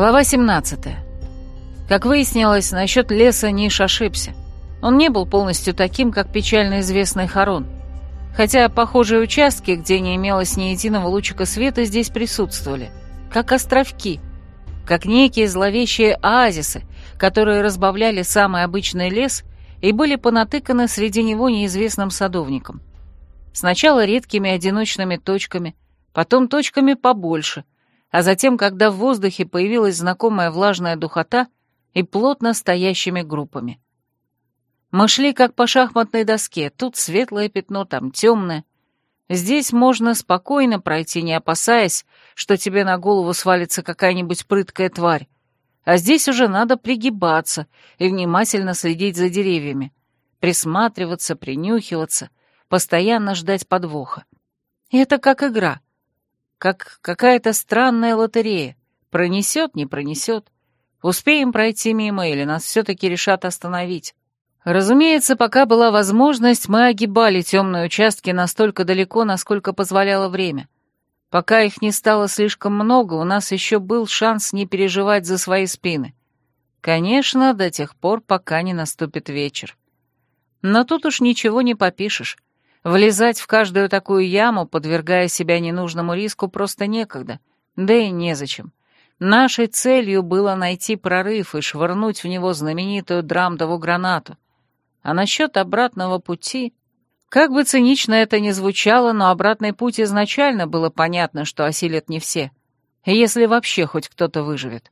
Глава 17. Как выяснилось, насчет леса Ниш ошибся. Он не был полностью таким, как печально известный Харон. Хотя похожие участки, где не имелось ни единого лучика света, здесь присутствовали. Как островки. Как некие зловещие оазисы, которые разбавляли самый обычный лес и были понатыканы среди него неизвестным садовником. Сначала редкими одиночными точками, потом точками побольше — а затем, когда в воздухе появилась знакомая влажная духота и плотно стоящими группами. Мы шли как по шахматной доске, тут светлое пятно, там темное. Здесь можно спокойно пройти, не опасаясь, что тебе на голову свалится какая-нибудь прыткая тварь. А здесь уже надо пригибаться и внимательно следить за деревьями, присматриваться, принюхиваться, постоянно ждать подвоха. Это как игра — как какая-то странная лотерея. Пронесет, не пронесет. Успеем пройти мимо или нас все-таки решат остановить. Разумеется, пока была возможность, мы огибали темные участки настолько далеко, насколько позволяло время. Пока их не стало слишком много, у нас еще был шанс не переживать за свои спины. Конечно, до тех пор, пока не наступит вечер. Но тут уж ничего не попишешь. Влезать в каждую такую яму, подвергая себя ненужному риску, просто некогда, да и незачем. Нашей целью было найти прорыв и швырнуть в него знаменитую драмдову гранату. А насчет обратного пути... Как бы цинично это ни звучало, но обратный путь изначально было понятно, что осилят не все, если вообще хоть кто-то выживет.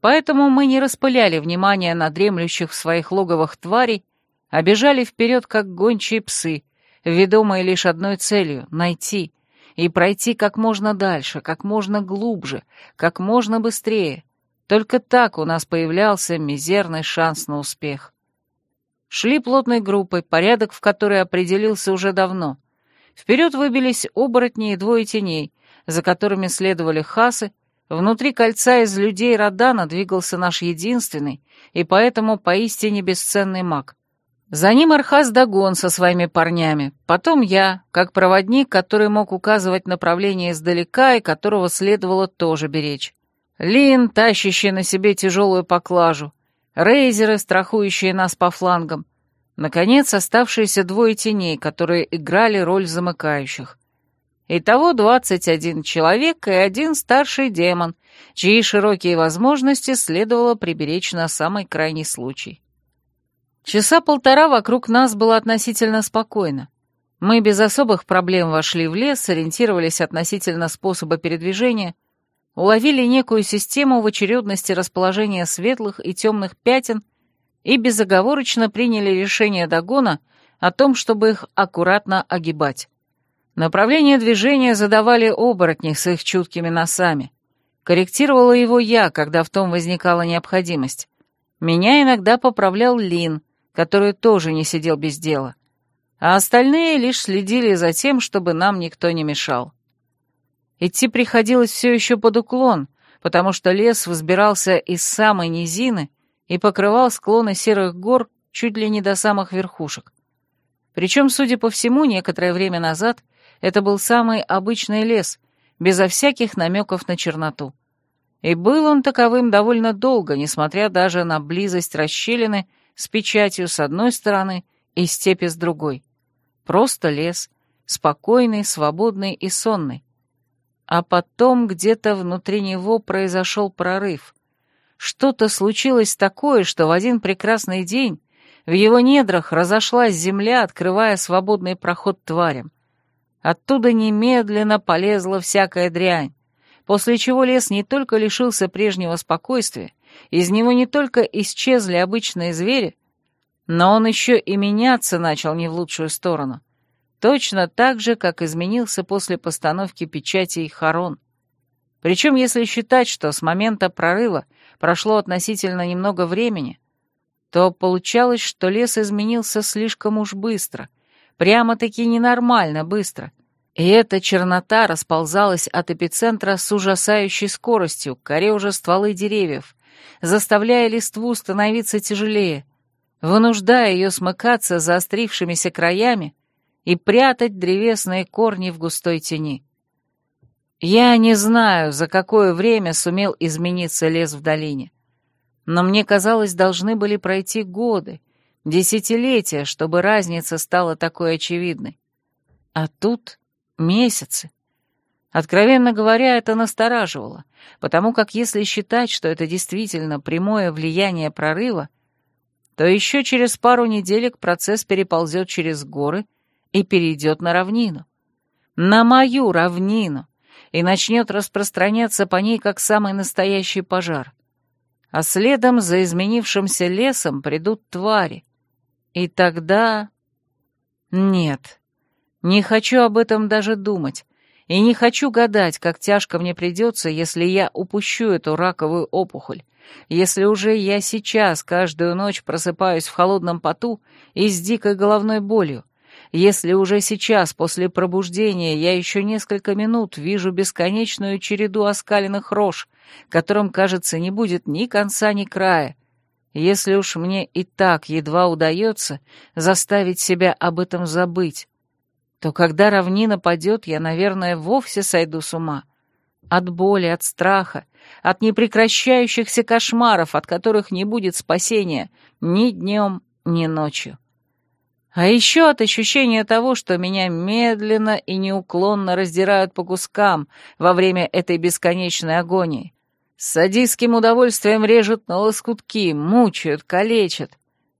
Поэтому мы не распыляли внимание на дремлющих в своих логовых тварей, а бежали вперед, как гончие псы, ведомые лишь одной целью — найти, и пройти как можно дальше, как можно глубже, как можно быстрее. Только так у нас появлялся мизерный шанс на успех. Шли плотной группой, порядок в которой определился уже давно. Вперед выбились оборотни и двое теней, за которыми следовали хасы, Внутри кольца из людей Родана двигался наш единственный и поэтому поистине бесценный маг. За ним Архаз Дагон со своими парнями, потом я, как проводник, который мог указывать направление издалека и которого следовало тоже беречь. Лин, тащащий на себе тяжелую поклажу, рейзеры, страхующие нас по флангам. Наконец, оставшиеся двое теней, которые играли роль замыкающих. Итого двадцать один человек и один старший демон, чьи широкие возможности следовало приберечь на самый крайний случай. Часа полтора вокруг нас было относительно спокойно. Мы без особых проблем вошли в лес, сориентировались относительно способа передвижения, уловили некую систему в очередности расположения светлых и темных пятен и безоговорочно приняли решение догона о том, чтобы их аккуратно огибать. Направление движения задавали оборотни с их чуткими носами. Корректировала его я, когда в том возникала необходимость. Меня иногда поправлял Лин, который тоже не сидел без дела, а остальные лишь следили за тем, чтобы нам никто не мешал. Идти приходилось все еще под уклон, потому что лес взбирался из самой низины и покрывал склоны серых гор чуть ли не до самых верхушек. Причем, судя по всему, некоторое время назад это был самый обычный лес, безо всяких намеков на черноту. И был он таковым довольно долго, несмотря даже на близость расщелины с печатью с одной стороны и степи с другой. Просто лес, спокойный, свободный и сонный. А потом где-то внутри него произошел прорыв. Что-то случилось такое, что в один прекрасный день в его недрах разошлась земля, открывая свободный проход тварям. Оттуда немедленно полезла всякая дрянь, после чего лес не только лишился прежнего спокойствия, из него не только исчезли обычные звери, но он еще и меняться начал не в лучшую сторону. Точно так же, как изменился после постановки печати и хорон. Причем, если считать, что с момента прорыва прошло относительно немного времени, то получалось, что лес изменился слишком уж быстро, прямо-таки ненормально быстро. И эта чернота расползалась от эпицентра с ужасающей скоростью, коре уже стволы деревьев, заставляя листву становиться тяжелее, вынуждая ее смыкаться заострившимися краями и прятать древесные корни в густой тени. Я не знаю, за какое время сумел измениться лес в долине. Но мне казалось, должны были пройти годы, десятилетия, чтобы разница стала такой очевидной. А тут месяцы. Откровенно говоря, это настораживало, потому как если считать, что это действительно прямое влияние прорыва, то еще через пару неделек процесс переползет через горы и перейдет на равнину. На мою равнину! И начнет распространяться по ней, как самый настоящий пожар. А следом за изменившимся лесом придут твари. И тогда... Нет, не хочу об этом даже думать. И не хочу гадать, как тяжко мне придется, если я упущу эту раковую опухоль, если уже я сейчас каждую ночь просыпаюсь в холодном поту и с дикой головной болью, если уже сейчас, после пробуждения, я еще несколько минут вижу бесконечную череду оскаленных рож, которым, кажется, не будет ни конца, ни края, если уж мне и так едва удается заставить себя об этом забыть, то когда равнина падет, я, наверное, вовсе сойду с ума. От боли, от страха, от непрекращающихся кошмаров, от которых не будет спасения ни днем, ни ночью. А еще от ощущения того, что меня медленно и неуклонно раздирают по кускам во время этой бесконечной агонии. С садистским удовольствием режут на лоскутки, мучают, калечат.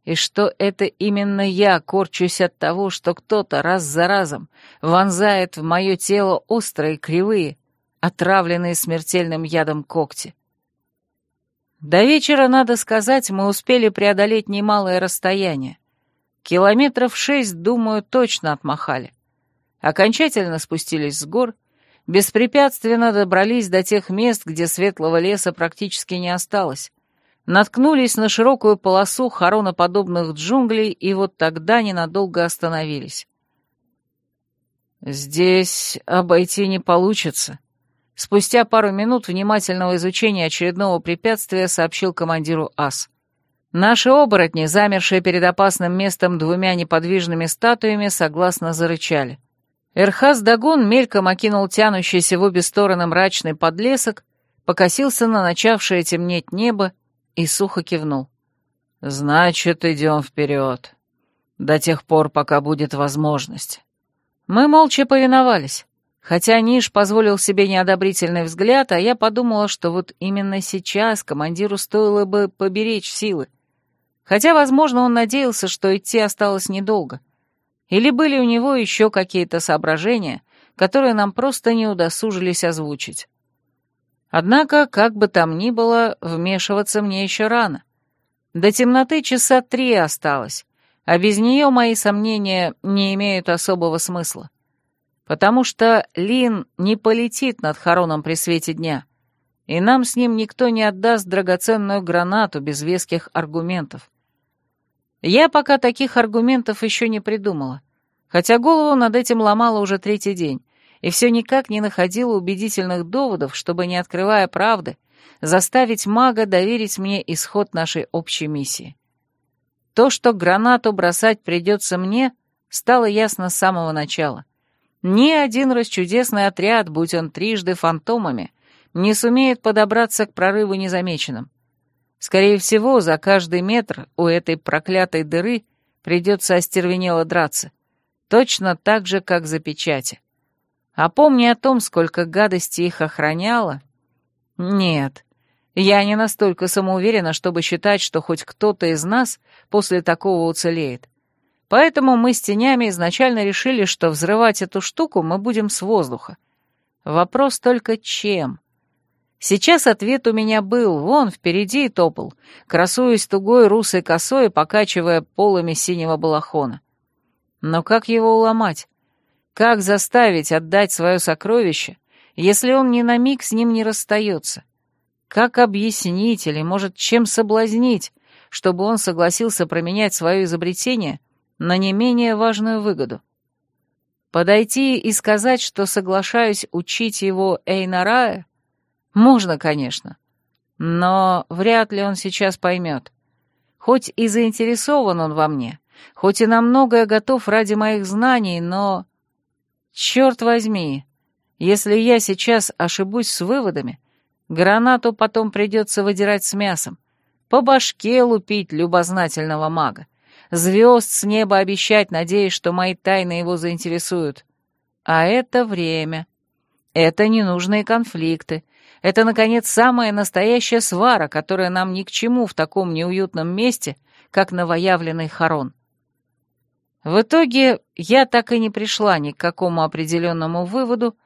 И что это именно я корчусь от того, что кто-то раз за разом вонзает в мое тело острые, кривые, отравленные смертельным ядом когти. До вечера, надо сказать, мы успели преодолеть немалое расстояние. Километров шесть, думаю, точно отмахали. Окончательно спустились с гор, беспрепятственно добрались до тех мест, где светлого леса практически не осталось, наткнулись на широкую полосу хороноподобных джунглей и вот тогда ненадолго остановились. «Здесь обойти не получится», — спустя пару минут внимательного изучения очередного препятствия сообщил командиру АС. Наши оборотни, замершие перед опасным местом двумя неподвижными статуями, согласно зарычали. Эрхаз Дагон мельком окинул тянущийся в обе стороны мрачный подлесок, покосился на начавшее темнеть небо и сухо кивнул. «Значит, идем вперед. До тех пор, пока будет возможность». Мы молча повиновались. Хотя Ниш позволил себе неодобрительный взгляд, а я подумала, что вот именно сейчас командиру стоило бы поберечь силы. Хотя, возможно, он надеялся, что идти осталось недолго. Или были у него еще какие-то соображения, которые нам просто не удосужились озвучить. Однако, как бы там ни было, вмешиваться мне еще рано. До темноты часа три осталось, а без нее мои сомнения не имеют особого смысла. Потому что Лин не полетит над Хароном при свете дня, и нам с ним никто не отдаст драгоценную гранату без веских аргументов. Я пока таких аргументов еще не придумала, хотя голову над этим ломала уже третий день, и все никак не находила убедительных доводов, чтобы, не открывая правды, заставить мага доверить мне исход нашей общей миссии. То, что гранату бросать придется мне, стало ясно с самого начала. Ни один расчудесный отряд, будь он трижды фантомами, не сумеет подобраться к прорыву незамеченным. Скорее всего, за каждый метр у этой проклятой дыры придется остервенело драться. Точно так же, как за печати. А помни о том, сколько гадости их охраняло... Нет, я не настолько самоуверена, чтобы считать, что хоть кто-то из нас после такого уцелеет. Поэтому мы с тенями изначально решили, что взрывать эту штуку мы будем с воздуха. Вопрос только чем? Сейчас ответ у меня был, вон, впереди топал, красуясь тугой русой косой покачивая полами синего балахона. Но как его уломать? Как заставить отдать свое сокровище, если он ни на миг с ним не расстается? Как объяснить или, может, чем соблазнить, чтобы он согласился променять свое изобретение на не менее важную выгоду? Подойти и сказать, что соглашаюсь учить его Эйнарая, можно, конечно. Но вряд ли он сейчас поймет. Хоть и заинтересован он во мне, хоть и на многое готов ради моих знаний, но... Черт возьми, Если я сейчас ошибусь с выводами, гранату потом придется выдирать с мясом, по башке лупить любознательного мага, звезд с неба обещать, надеясь, что мои тайны его заинтересуют. А это время. Это ненужные конфликты. Это, наконец, самая настоящая свара, которая нам ни к чему в таком неуютном месте, как новоявленный хорон. В итоге я так и не пришла ни к какому определенному выводу,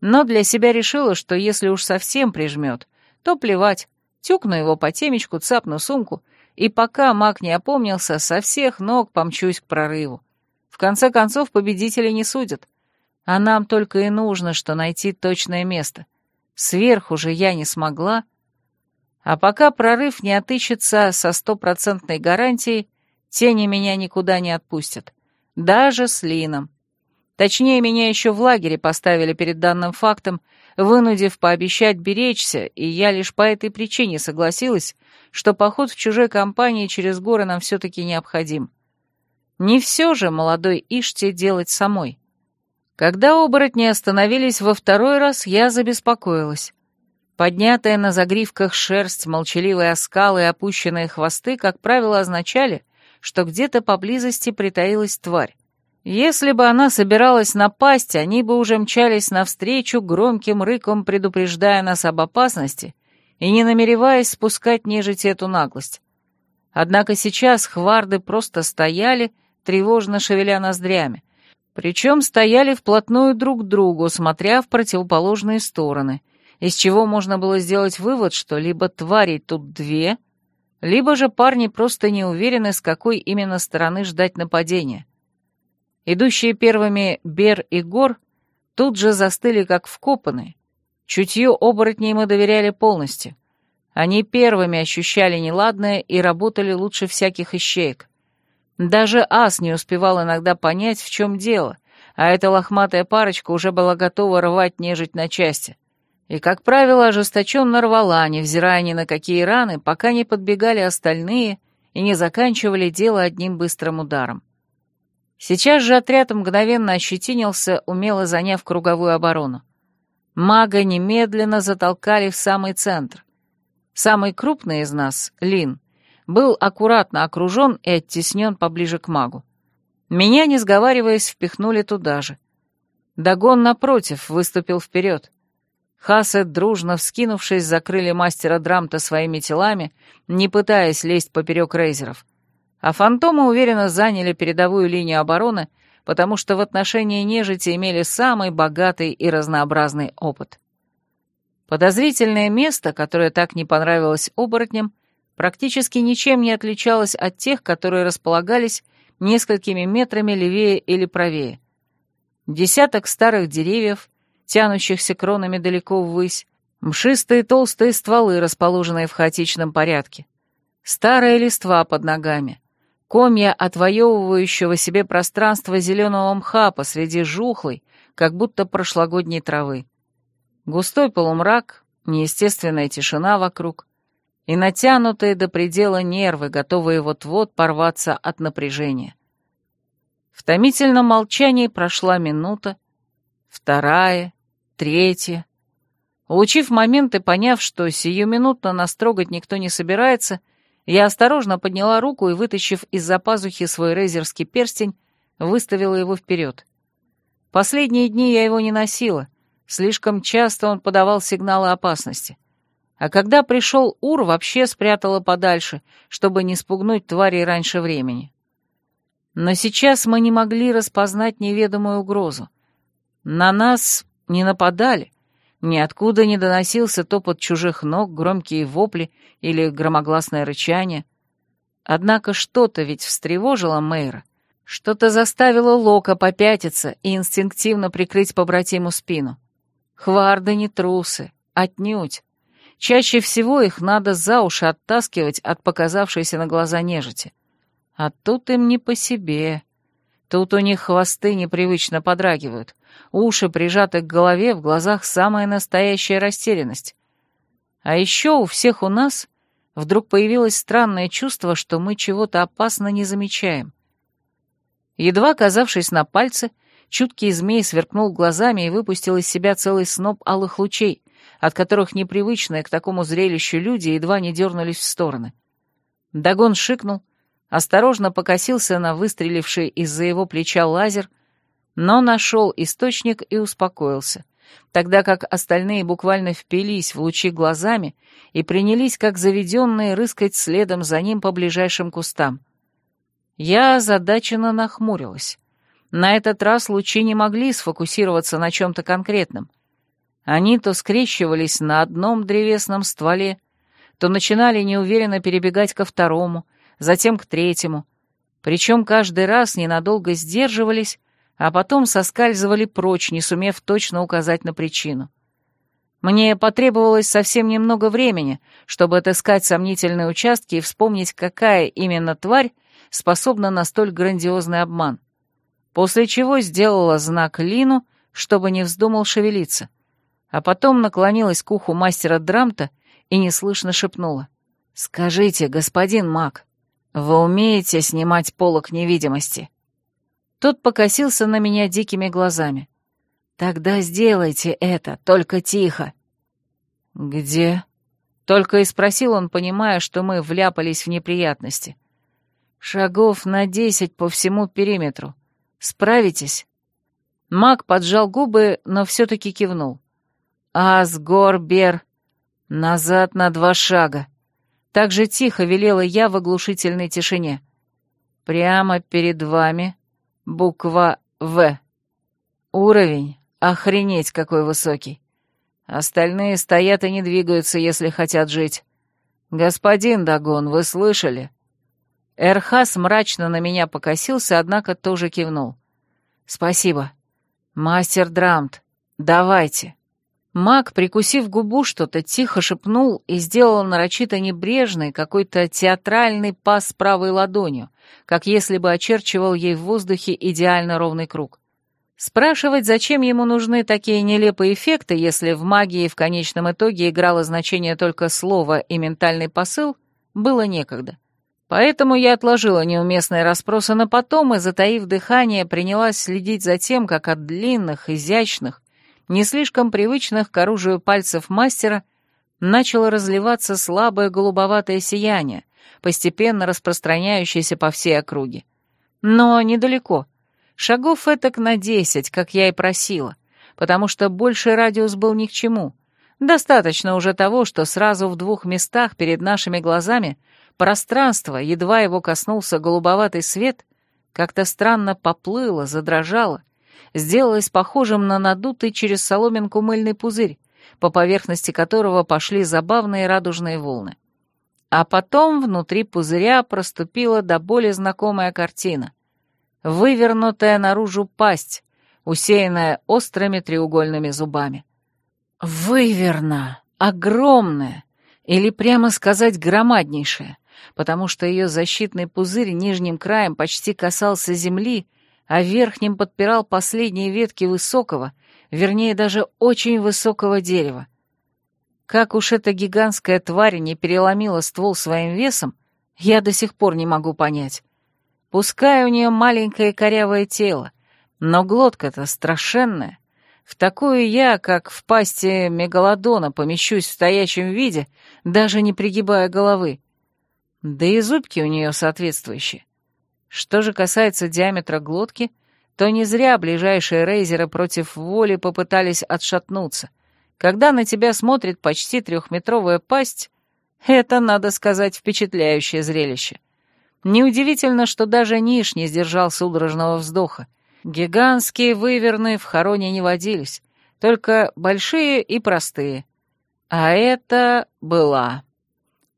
но для себя решила, что если уж совсем прижмет, то плевать, тюкну его по темечку, цапну сумку, и пока маг не опомнился, со всех ног помчусь к прорыву. В конце концов, победители не судят. А нам только и нужно, что найти точное место. Сверху же я не смогла. А пока прорыв не отыщется со стопроцентной гарантией, тени меня никуда не отпустят. Даже с Лином. Точнее, меня еще в лагере поставили перед данным фактом, вынудив пообещать беречься, и я лишь по этой причине согласилась, что поход в чужой компании через горы нам все-таки необходим. Не все же молодой Иште делать самой. Когда оборотни остановились во второй раз, я забеспокоилась. Поднятая на загривках шерсть, молчаливые оскалы и опущенные хвосты, как правило, означали, что где-то поблизости притаилась тварь. Если бы она собиралась напасть, они бы уже мчались навстречу, громким рыком предупреждая нас об опасности и не намереваясь спускать нежить эту наглость. Однако сейчас хварды просто стояли, тревожно шевеля ноздрями, причем стояли вплотную друг к другу, смотря в противоположные стороны, из чего можно было сделать вывод, что либо тварей тут две, либо же парни просто не уверены, с какой именно стороны ждать нападения. Идущие первыми Бер и Гор тут же застыли как вкопанные. Чутью оборотней мы доверяли полностью. Они первыми ощущали неладное и работали лучше всяких ищеек. Даже ас не успевал иногда понять, в чем дело, а эта лохматая парочка уже была готова рвать нежить на части. И, как правило, ожесточенно рвала, невзирая ни на какие раны, пока не подбегали остальные и не заканчивали дело одним быстрым ударом. Сейчас же отряд мгновенно ощетинился, умело заняв круговую оборону. Мага немедленно затолкали в самый центр. Самый крупный из нас, Лин, был аккуратно окружен и оттеснен поближе к магу. Меня, не сговариваясь, впихнули туда же. Дагон, напротив, выступил вперед. Хасы, дружно вскинувшись, закрыли мастера Драмта своими телами, не пытаясь лезть поперек рейзеров а фантомы уверенно заняли передовую линию обороны, потому что в отношении нежити имели самый богатый и разнообразный опыт. Подозрительное место, которое так не понравилось оборотням, практически ничем не отличалось от тех, которые располагались несколькими метрами левее или правее. Десяток старых деревьев, тянущихся кронами далеко ввысь, мшистые толстые стволы, расположенные в хаотичном порядке, старая листва под ногами — комья отвоевывающего себе пространство зеленого мха посреди жухлой, как будто прошлогодней травы. Густой полумрак, неестественная тишина вокруг и натянутые до предела нервы, готовые вот-вот порваться от напряжения. В томительном молчании прошла минута, вторая, третья. Улучив момент и поняв, что сиюминутно нас трогать никто не собирается, — я осторожно подняла руку и, вытащив из-за пазухи свой рейзерский перстень, выставила его вперед. Последние дни я его не носила, слишком часто он подавал сигналы опасности. А когда пришел Ур, вообще спрятала подальше, чтобы не спугнуть тварей раньше времени. Но сейчас мы не могли распознать неведомую угрозу. На нас не нападали, Ниоткуда не доносился топот чужих ног, громкие вопли или громогласное рычание. Однако что-то ведь встревожило Мэйра, что-то заставило Лока попятиться и инстинктивно прикрыть побратиму спину. Хварды не трусы, отнюдь. Чаще всего их надо за уши оттаскивать от показавшейся на глаза нежити. А тут им не по себе. Тут у них хвосты непривычно подрагивают, уши прижаты к голове, в глазах самая настоящая растерянность. А еще у всех у нас вдруг появилось странное чувство, что мы чего-то опасно не замечаем. Едва оказавшись на пальце, чуткий змей сверкнул глазами и выпустил из себя целый сноп алых лучей, от которых непривычные к такому зрелищу люди едва не дернулись в стороны. Дагон шикнул, осторожно покосился на выстреливший из-за его плеча лазер, но нашел источник и успокоился, тогда как остальные буквально впились в лучи глазами и принялись, как заведенные, рыскать следом за ним по ближайшим кустам. Я озадаченно нахмурилась. На этот раз лучи не могли сфокусироваться на чем-то конкретном. Они то скрещивались на одном древесном стволе, то начинали неуверенно перебегать ко второму, затем к третьему, причем каждый раз ненадолго сдерживались, а потом соскальзывали прочь, не сумев точно указать на причину. Мне потребовалось совсем немного времени, чтобы отыскать сомнительные участки и вспомнить, какая именно тварь способна на столь грандиозный обман. После чего сделала знак Лину, чтобы не вздумал шевелиться, а потом наклонилась к уху мастера Драмта и неслышно шепнула. «Скажите, господин маг, вы умеете снимать полок невидимости?» Тот покосился на меня дикими глазами. «Тогда сделайте это, только тихо». «Где?» Только и спросил он, понимая, что мы вляпались в неприятности. «Шагов на десять по всему периметру. Справитесь?» Маг поджал губы, но все-таки кивнул. «Асгорбер! Назад на два шага!» Так же тихо велела я в оглушительной тишине. «Прямо перед вами буква «В». Уровень, охренеть какой высокий. Остальные стоят и не двигаются, если хотят жить. Господин Дагон, вы слышали?» Эрхас мрачно на меня покосился, однако тоже кивнул. «Спасибо. Мастер Драмт, давайте». Маг, прикусив губу, что-то тихо шепнул и сделал нарочито небрежный, какой-то театральный пас правой ладонью, как если бы очерчивал ей в воздухе идеально ровный круг. Спрашивать, зачем ему нужны такие нелепые эффекты, если в магии в конечном итоге играло значение только слово и ментальный посыл, было некогда. Поэтому я отложила неуместные расспросы на потом и, затаив дыхание, принялась следить за тем, как от длинных, изящных, не слишком привычных к оружию пальцев мастера, начало разливаться слабое голубоватое сияние, постепенно распространяющееся по всей округе. Но недалеко. Шагов этак на десять, как я и просила, потому что больший радиус был ни к чему. Достаточно уже того, что сразу в двух местах перед нашими глазами пространство, едва его коснулся голубоватый свет, как-то странно поплыло, задрожало, сделалось похожим на надутый через соломинку мыльный пузырь, по поверхности которого пошли забавные радужные волны. А потом внутри пузыря проступила до боли знакомая картина. Вывернутая наружу пасть, усеянная острыми треугольными зубами. Выверна! Огромная! Или прямо сказать громаднейшая, потому что ее защитный пузырь нижним краем почти касался земли, а верхним подпирал последние ветки высокого, вернее, даже очень высокого дерева. Как уж эта гигантская тварь не переломила ствол своим весом, я до сих пор не могу понять. Пускай у нее маленькое корявое тело, но глотка-то страшенная. В такую я, как в пасти мегалодона, помещусь в стоячем виде, даже не пригибая головы. Да и зубки у нее соответствующие. Что же касается диаметра глотки, то не зря ближайшие рейзеры против воли попытались отшатнуться. Когда на тебя смотрит почти трехметровая пасть, это, надо сказать, впечатляющее зрелище. Неудивительно, что даже Ниш не сдержал судорожного вздоха. Гигантские выверны в хороне не водились, только большие и простые. А это была.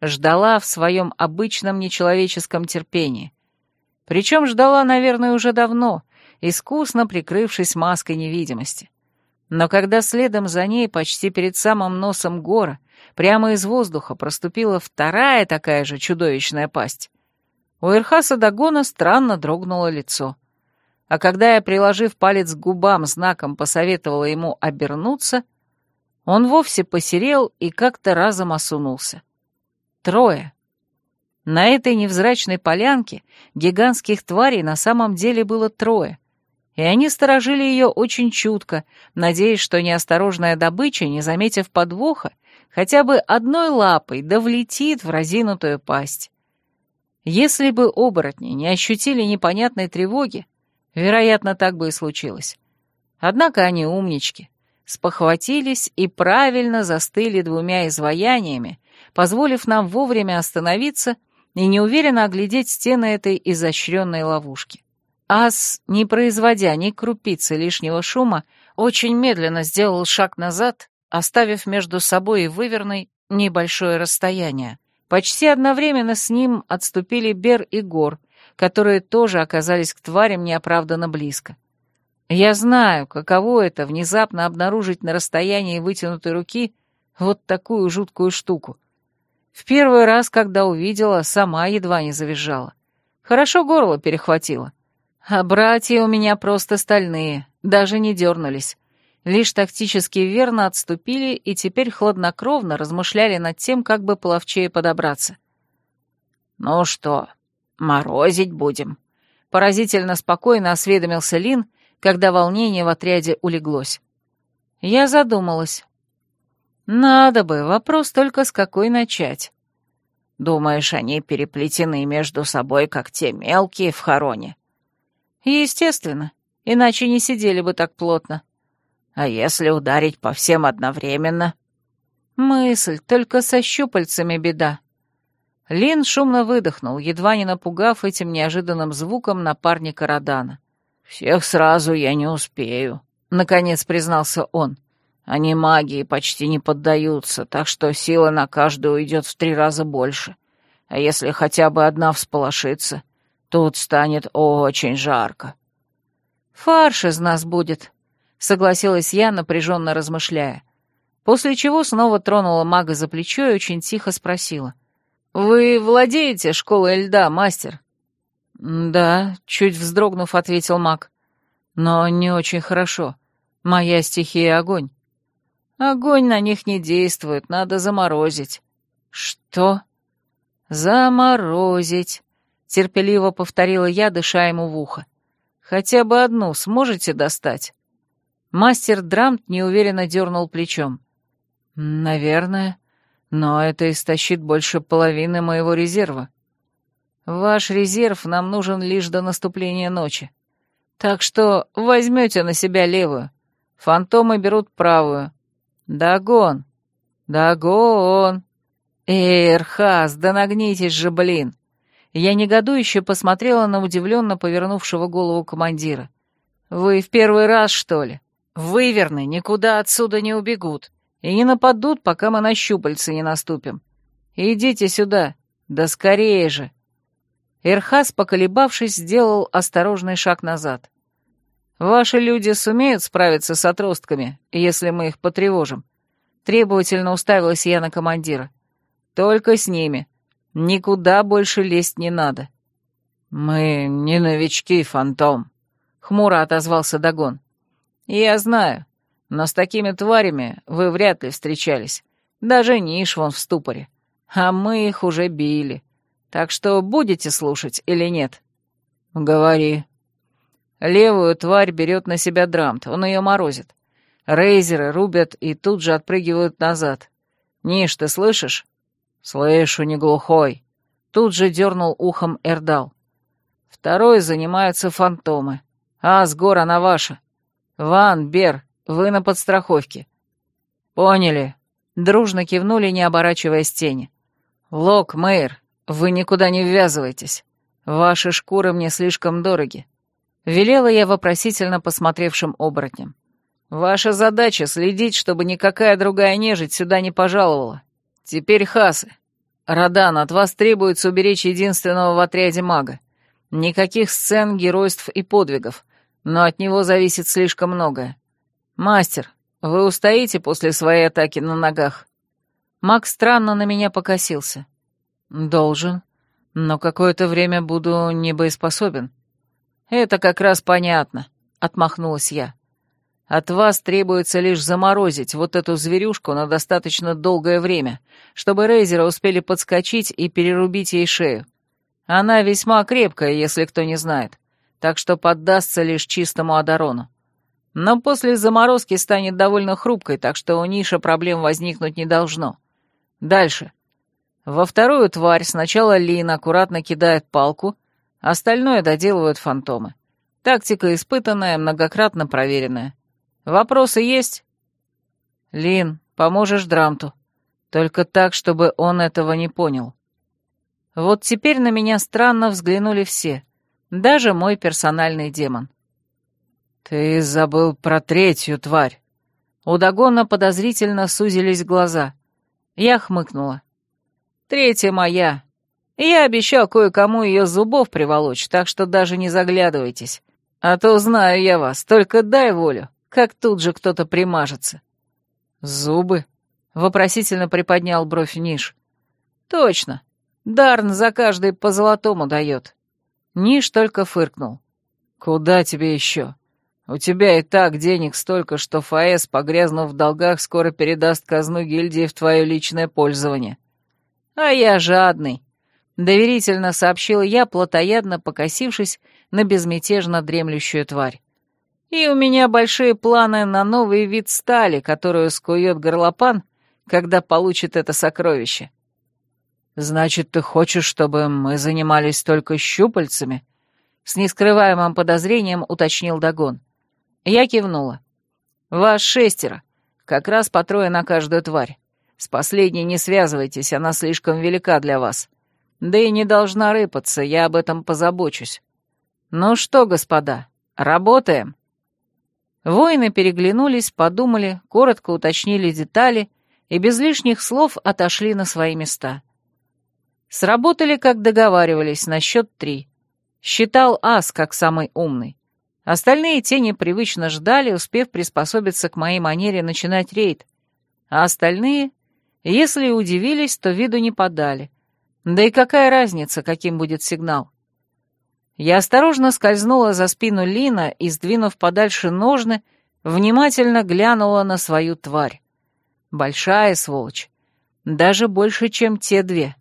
Ждала в своем обычном нечеловеческом терпении. Причем ждала, наверное, уже давно, искусно прикрывшись маской невидимости. Но когда следом за ней, почти перед самым носом гора, прямо из воздуха проступила вторая такая же чудовищная пасть, у Ирхаса Дагона странно дрогнуло лицо. А когда я, приложив палец к губам, знаком посоветовала ему обернуться, он вовсе посерел и как-то разом осунулся. Трое. На этой невзрачной полянке гигантских тварей на самом деле было трое. и они сторожили ее очень чутко, надеясь, что неосторожная добыча, не заметив подвоха, хотя бы одной лапой да влетит в разинутую пасть. Если бы оборотни не ощутили непонятной тревоги, вероятно, так бы и случилось. Однако они умнички, спохватились и правильно застыли двумя изваяниями, позволив нам вовремя остановиться и неуверенно оглядеть стены этой изощренной ловушки. Ас, не производя ни крупицы лишнего шума, очень медленно сделал шаг назад, оставив между собой и выверной небольшое расстояние. Почти одновременно с ним отступили Бер и Гор, которые тоже оказались к тварям неоправданно близко. Я знаю, каково это внезапно обнаружить на расстоянии вытянутой руки вот такую жуткую штуку. В первый раз, когда увидела, сама едва не завизжала. Хорошо горло перехватило. А братья у меня просто стальные, даже не дернулись. Лишь тактически верно отступили и теперь хладнокровно размышляли над тем, как бы половчее подобраться. «Ну что, морозить будем?» Поразительно спокойно осведомился Лин, когда волнение в отряде улеглось. Я задумалась. Надо бы, вопрос только с какой начать. Думаешь, они переплетены между собой, как те мелкие в хороне? Естественно, иначе не сидели бы так плотно. А если ударить по всем одновременно? Мысль, только со щупальцами беда. Лин шумно выдохнул, едва не напугав этим неожиданным звуком напарника Родана. «Всех сразу я не успею», — наконец признался он. «Они магии почти не поддаются, так что сила на каждую уйдет в три раза больше. А если хотя бы одна всполошится, тут станет очень жарко». «Фарш из нас будет», — согласилась я, напряженно размышляя. После чего снова тронула мага за плечо и очень тихо спросила. «Вы владеете школой льда, мастер?» «Да», — чуть вздрогнув, ответил маг. «Но не очень хорошо. Моя стихия — огонь». «Огонь на них не действует, надо заморозить». «Что?» «Заморозить», — терпеливо повторила я, дыша ему в ухо. «Хотя бы одну сможете достать?» Мастер Драмт неуверенно дернул плечом. «Наверное, но это истощит больше половины моего резерва». Ваш резерв нам нужен лишь до наступления ночи. Так что возьмете на себя левую. Фантомы берут правую. Дагон. Дагон. Эй, да нагнитесь же, блин. Я негодующе посмотрела на удивленно повернувшего голову командира. Вы в первый раз, что ли? Выверны никуда отсюда не убегут и не нападут, пока мы на щупальцы не наступим. Идите сюда, да скорее же. Эрхас, поколебавшись, сделал осторожный шаг назад. «Ваши люди сумеют справиться с отростками, если мы их потревожим?» Требовательно уставилась я на командира. «Только с ними. Никуда больше лезть не надо». «Мы не новички, Фантом», — хмуро отозвался Дагон. «Я знаю, но с такими тварями вы вряд ли встречались. Даже Ниш вон в ступоре. А мы их уже били. Так что будете слушать или нет? Говори. Левую тварь берет на себя Драмт, он ее морозит. Рейзеры рубят и тут же отпрыгивают назад. Ниш, ты слышишь? Слышу, не глухой. Тут же дернул ухом Эрдал. Второй занимаются фантомы. А, с гор она ваша. Ван, Бер, вы на подстраховке. Поняли. Дружно кивнули, не оборачиваясь тени. Лок, Мэйр, «Вы никуда не ввязывайтесь. Ваши шкуры мне слишком дороги», — велела я вопросительно посмотревшим оборотням. «Ваша задача — следить, чтобы никакая другая нежить сюда не пожаловала. Теперь хасы. Радан, от вас требуется уберечь единственного в отряде мага. Никаких сцен, геройств и подвигов, но от него зависит слишком многое. Мастер, вы устоите после своей атаки на ногах?» Маг странно на меня покосился. «Должен, но какое-то время буду небоеспособен». «Это как раз понятно», — отмахнулась я. «От вас требуется лишь заморозить вот эту зверюшку на достаточно долгое время, чтобы рейзеры успели подскочить и перерубить ей шею. Она весьма крепкая, если кто не знает. так что поддастся лишь чистому одарону. Но после заморозки станет довольно хрупкой, так что у Ниша проблем возникнуть не должно. Дальше. Во вторую тварь сначала Лин аккуратно кидает палку, остальное доделывают фантомы. Тактика испытанная, многократно проверенная. Вопросы есть? Лин, поможешь Драмту. Только так, чтобы он этого не понял. Вот теперь на меня странно взглянули все, даже мой персональный демон. «Ты забыл про третью тварь». У Дагона подозрительно сузились глаза. Я хмыкнула. «Третья моя. Я обещал кое-кому ее зубов приволочь, так что даже не заглядывайтесь. А то знаю я вас, только дай волю, как тут же кто-то примажется». «Зубы?» — вопросительно приподнял бровь Ниш. «Точно. Дарн за каждый по золотому дает». Ниш только фыркнул. «Куда тебе еще?» У тебя и так денег столько, что ФАЭС, погрязнув в долгах, скоро передаст казну гильдии в твое личное пользование. А я жадный, — доверительно сообщила я, плотоядно покосившись на безмятежно дремлющую тварь. И у меня большие планы на новый вид стали, которую скует горлопан, когда получит это сокровище. Значит, ты хочешь, чтобы мы занимались только щупальцами? С нескрываемым подозрением уточнил Дагон. Я кивнула. «Вас шестеро. Как раз по трое на каждую тварь. С последней не связывайтесь, она слишком велика для вас. Да и не должна рыпаться, я об этом позабочусь. Ну что, господа, работаем?» Воины переглянулись, подумали, коротко уточнили детали и без лишних слов отошли на свои места. Сработали, как договаривались, на счет три. Считал ас как самый умный. Остальные тени привычно ждали, успев приспособиться к моей манере начинать рейд, а остальные, если удивились, то виду не подали. Да и какая разница, каким будет сигнал? Я осторожно скользнула за спину Лина и, сдвинув подальше ножны, внимательно глянула на свою тварь. Большая сволочь. Даже больше, чем те две.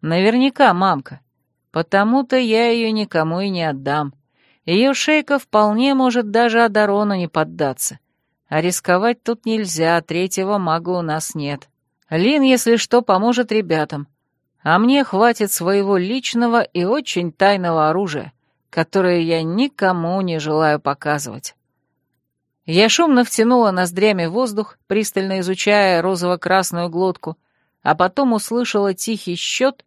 Наверняка мамка. Потому-то я ее никому и не отдам. Ее шейка вполне может даже Адарону не поддаться. А рисковать тут нельзя, третьего мага у нас нет. Лин, если что, поможет ребятам. А мне хватит своего личного и очень тайного оружия, которое я никому не желаю показывать. Я шумно втянула ноздрями воздух, пристально изучая розово-красную глотку, а потом услышала тихий счет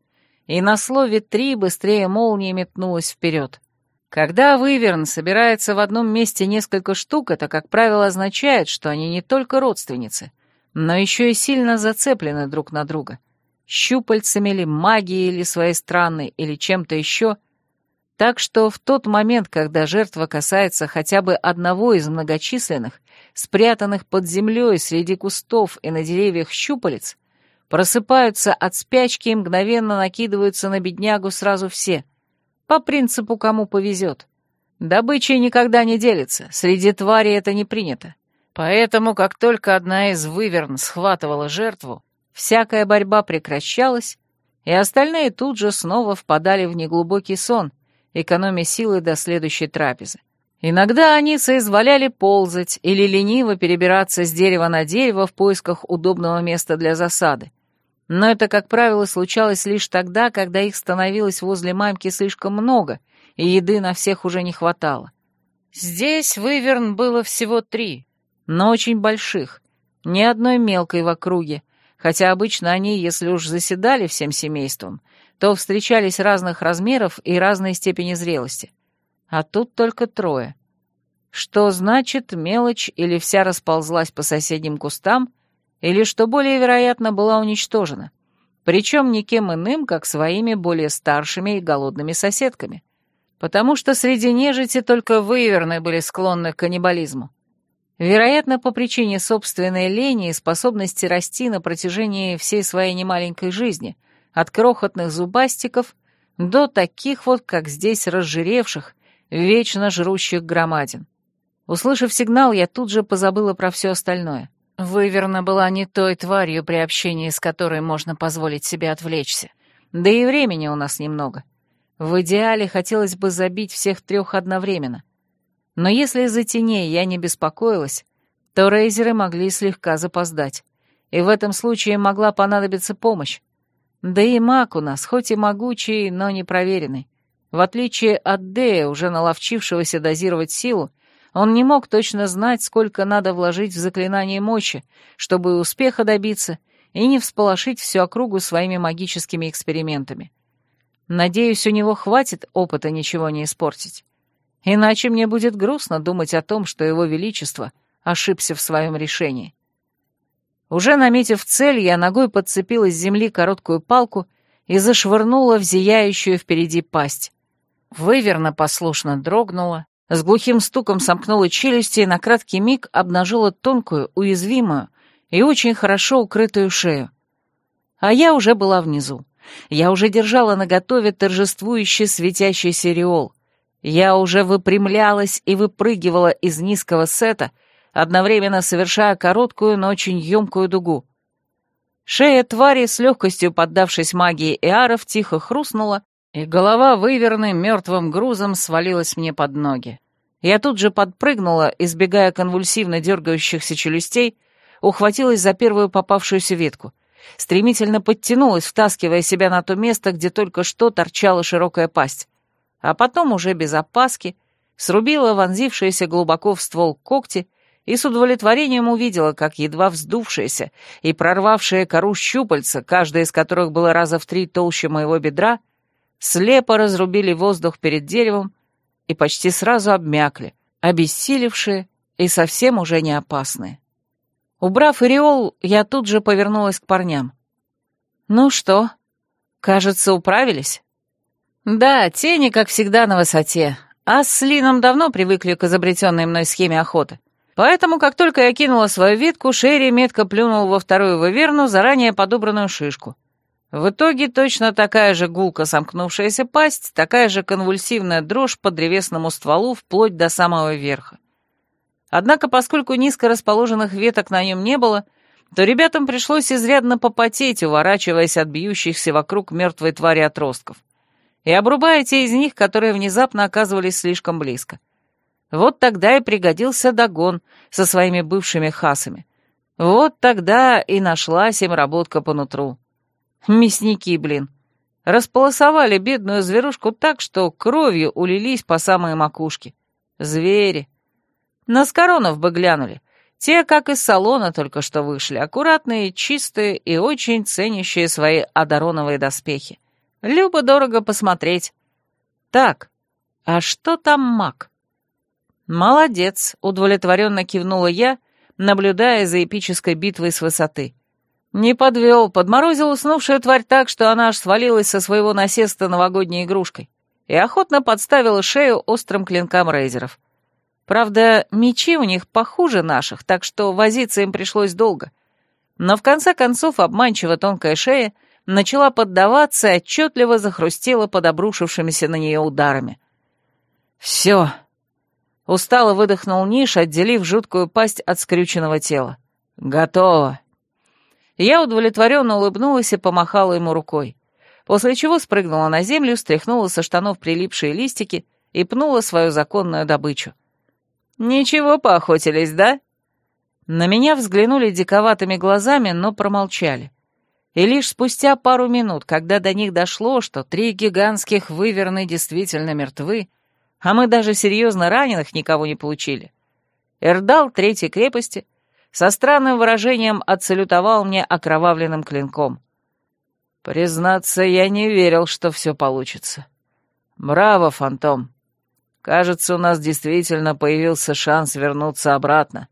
и на слове «три» быстрее молнии метнулась вперед. Когда выверн собирается в одном месте несколько штук, это, как правило, означает, что они не только родственницы, но еще и сильно зацеплены друг на друга. Щупальцами или магией, или своей странной, или чем-то еще. Так что в тот момент, когда жертва касается хотя бы одного из многочисленных, спрятанных под землей среди кустов и на деревьях щупалец, просыпаются от спячки и мгновенно накидываются на беднягу сразу все — по принципу, кому повезет. Добычей никогда не делится, среди тварей это не принято. Поэтому, как только одна из выверн схватывала жертву, всякая борьба прекращалась, и остальные тут же снова впадали в неглубокий сон, экономя силы до следующей трапезы. Иногда они соизволяли ползать или лениво перебираться с дерева на дерево в поисках удобного места для засады, но это, как правило, случалось лишь тогда, когда их становилось возле мамки слишком много, и еды на всех уже не хватало. Здесь выверн было всего три, но очень больших, ни одной мелкой в округе, хотя обычно они, если уж заседали всем семейством, то встречались разных размеров и разной степени зрелости. А тут только трое. Что значит, мелочь или вся расползлась по соседним кустам — или, что более вероятно, была уничтожена, причем никем иным, как своими более старшими и голодными соседками, потому что среди нежити только выверны были склонны к каннибализму. Вероятно, по причине собственной лени и способности расти на протяжении всей своей немаленькой жизни, от крохотных зубастиков до таких вот, как здесь, разжиревших, вечно жрущих громадин. Услышав сигнал, я тут же позабыла про все остальное. Выверна была не той тварью, при общении с которой можно позволить себе отвлечься. Да и времени у нас немного. В идеале хотелось бы забить всех трех одновременно. Но если из-за теней я не беспокоилась, то рейзеры могли слегка запоздать, и в этом случае могла понадобиться помощь. Да и маг у нас, хоть и могучий, но не проверенный. В отличие от Дея, уже наловчившегося дозировать силу, он не мог точно знать, сколько надо вложить в заклинание мощи, чтобы успеха добиться и не всполошить всю округу своими магическими экспериментами. Надеюсь, у него хватит опыта ничего не испортить. Иначе мне будет грустно думать о том, что его величество ошибся в своем решении. Уже наметив цель, я ногой подцепила с земли короткую палку и зашвырнула в зияющую впереди пасть. Выверно послушно дрогнула, с глухим стуком сомкнула челюсти и на краткий миг обнажила тонкую, уязвимую и очень хорошо укрытую шею. А я уже была внизу. Я уже держала наготове торжествующий светящийся ореол. Я уже выпрямлялась и выпрыгивала из низкого сета, одновременно совершая короткую, но очень емкую дугу. Шея твари, с легкостью поддавшись магии Эаров, тихо хрустнула, и голова выверны мертвым грузом свалилась мне под ноги. Я тут же подпрыгнула, избегая конвульсивно дергающихся челюстей, ухватилась за первую попавшуюся ветку, стремительно подтянулась, втаскивая себя на то место, где только что торчала широкая пасть, а потом уже без опаски срубила вонзившиеся глубоко в ствол когти и с удовлетворением увидела, как едва вздувшаяся и прорвавшая кору щупальца, каждая из которых была раза в три толще моего бедра, слепо разрубили воздух перед деревом и почти сразу обмякли, обессилевшие и совсем уже не опасные. Убрав ореол, я тут же повернулась к парням. «Ну что, кажется, управились?» «Да, тени, как всегда, на высоте, а с Лином давно привыкли к изобретенной мной схеме охоты. Поэтому, как только я кинула свою ветку, Шерри метко плюнул во вторую выверну заранее подобранную шишку. В итоге точно такая же гулко сомкнувшаяся пасть, такая же конвульсивная дрожь по древесному стволу вплоть до самого верха. Однако, поскольку низко расположенных веток на нем не было, то ребятам пришлось изрядно попотеть, уворачиваясь от бьющихся вокруг мертвой твари отростков, и обрубая те из них, которые внезапно оказывались слишком близко. Вот тогда и пригодился Дагон со своими бывшими хасами. Вот тогда и нашлась им работка по нутру. Мясники, блин. Располосовали бедную зверушку так, что кровью улились по самой макушке. Звери. На скоронов бы глянули. Те, как из салона только что вышли, аккуратные, чистые и очень ценящие свои одароновые доспехи. Любо-дорого посмотреть. Так, а что там маг? «Молодец», — удовлетворенно кивнула я, наблюдая за эпической битвой с высоты. Не подвел, подморозил уснувшую тварь так, что она аж свалилась со своего насеста новогодней игрушкой и охотно подставила шею острым клинкам рейзеров. Правда, мечи у них похуже наших, так что возиться им пришлось долго. Но в конце концов обманчиво тонкая шея начала поддаваться и отчетливо захрустела под обрушившимися на нее ударами. «Все», Устало выдохнул Ниш, отделив жуткую пасть от скрюченного тела. «Готово». Я удовлетворенно улыбнулась и помахала ему рукой, после чего спрыгнула на землю, стряхнула со штанов прилипшие листики и пнула свою законную добычу. «Ничего, поохотились, да?» На меня взглянули диковатыми глазами, но промолчали. И лишь спустя пару минут, когда до них дошло, что три гигантских выверны действительно мертвы, а мы даже серьезно раненых никого не получили. Эрдал третьей крепости со странным выражением отсалютовал мне окровавленным клинком. Признаться, я не верил, что все получится. Браво, фантом. Кажется, у нас действительно появился шанс вернуться обратно.